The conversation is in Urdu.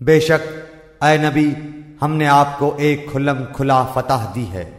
بے شک اے نبی ہم نے آپ کو ایک کھلم کھلا فتح دی ہے۔